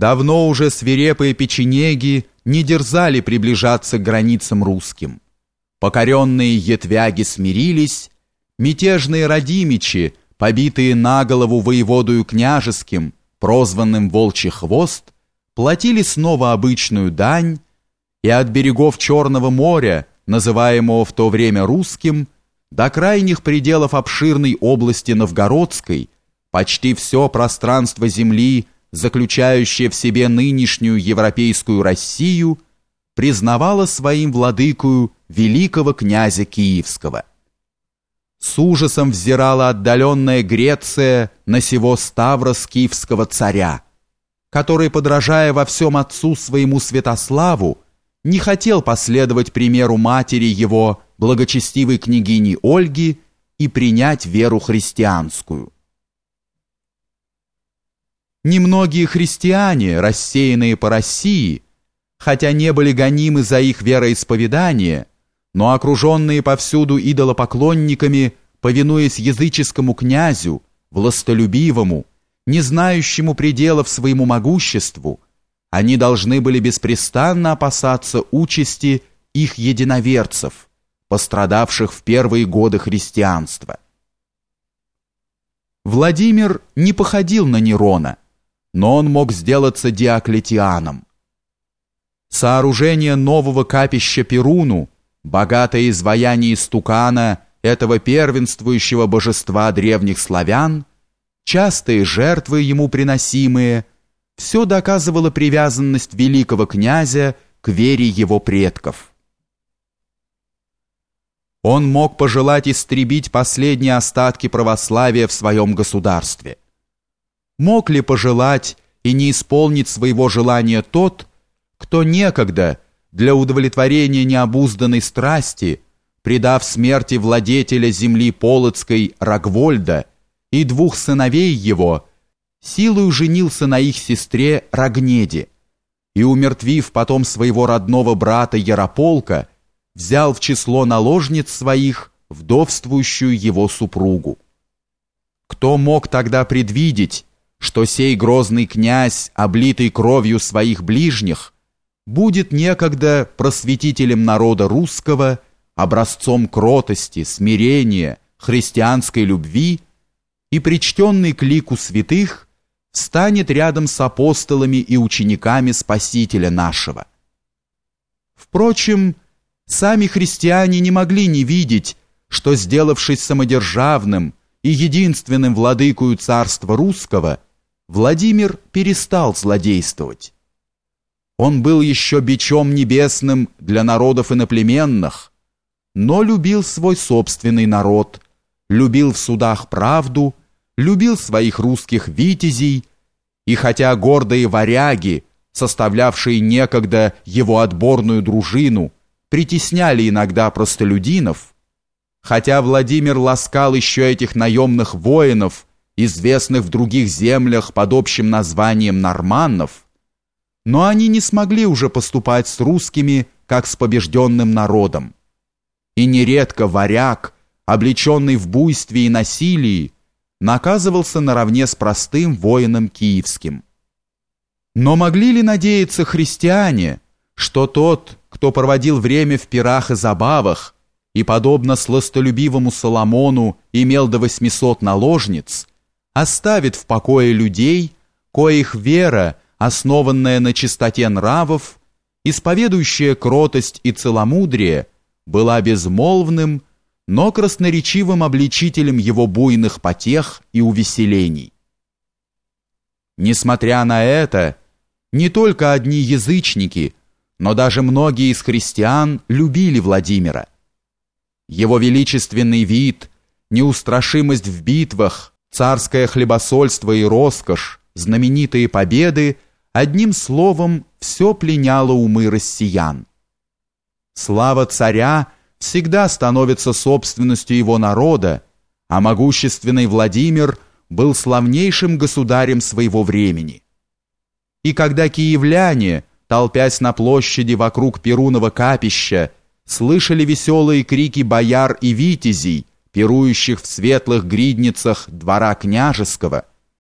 Давно уже свирепые печенеги не дерзали приближаться к границам русским. Покоренные етвяги смирились, мятежные родимичи, побитые на голову воеводою княжеским, прозванным Волчий Хвост, платили снова обычную дань, и от берегов Черного моря, называемого в то время русским, до крайних пределов обширной области Новгородской, почти все пространство земли – заключающая в себе нынешнюю европейскую Россию, признавала своим владыкою великого князя Киевского. С ужасом взирала отдаленная Греция на сего Ставрос киевского царя, который, подражая во всем отцу своему Святославу, не хотел последовать примеру матери его, благочестивой княгини Ольги, и принять веру христианскую. Немногие христиане, рассеянные по России, хотя не были гонимы за их вероисповедание, но окруженные повсюду идолопоклонниками, повинуясь языческому князю, властолюбивому, не знающему пределов своему могуществу, они должны были беспрестанно опасаться участи их единоверцев, пострадавших в первые годы христианства. Владимир не походил на Нерона, но он мог сделаться Диоклетианом. Сооружение нового капища Перуну, богатое изваяние стукана этого первенствующего божества древних славян, частые жертвы ему приносимые, все доказывало привязанность великого князя к вере его предков. Он мог пожелать истребить последние остатки православия в своем государстве – Мог ли пожелать и не исполнить своего желания тот, кто некогда для удовлетворения необузданной страсти, предав смерти владетеля земли Полоцкой Рогвольда и двух сыновей его, силою женился на их сестре Рогнеде и, умертвив потом своего родного брата Ярополка, взял в число наложниц своих вдовствующую его супругу. Кто мог тогда предвидеть, что сей грозный князь, облитый кровью своих ближних, будет некогда просветителем народа русского, образцом кротости, смирения, христианской любви и причтенный к лику святых станет рядом с апостолами и учениками Спасителя нашего. Впрочем, сами христиане не могли не видеть, что, сделавшись самодержавным и единственным владыкою царства русского, Владимир перестал злодействовать. Он был еще бичом небесным для народов иноплеменных, но любил свой собственный народ, любил в судах правду, любил своих русских витязей, и хотя гордые варяги, составлявшие некогда его отборную дружину, притесняли иногда простолюдинов, хотя Владимир ласкал еще этих наемных воинов, известных в других землях под общим названием норманнов, но они не смогли уже поступать с русскими, как с побежденным народом. И нередко варяг, облеченный в буйстве и насилии, наказывался наравне с простым воином киевским. Но могли ли надеяться христиане, что тот, кто проводил время в пирах и забавах, и, подобно сластолюбивому Соломону, имел до 800 наложниц, оставит в покое людей, коих вера, основанная на чистоте нравов, исповедующая кротость и целомудрие, была безмолвным, но красноречивым обличителем его буйных потех и увеселений. Несмотря на это, не только одни язычники, но даже многие из христиан любили Владимира. Его величественный вид, неустрашимость в битвах, Царское хлебосольство и роскошь, знаменитые победы, одним словом, все пленяло умы россиян. Слава царя всегда становится собственностью его народа, а могущественный Владимир был славнейшим государем своего времени. И когда киевляне, толпясь на площади вокруг Перунова капища, слышали веселые крики бояр и витязей, пирующих в светлых гридницах двора княжеского,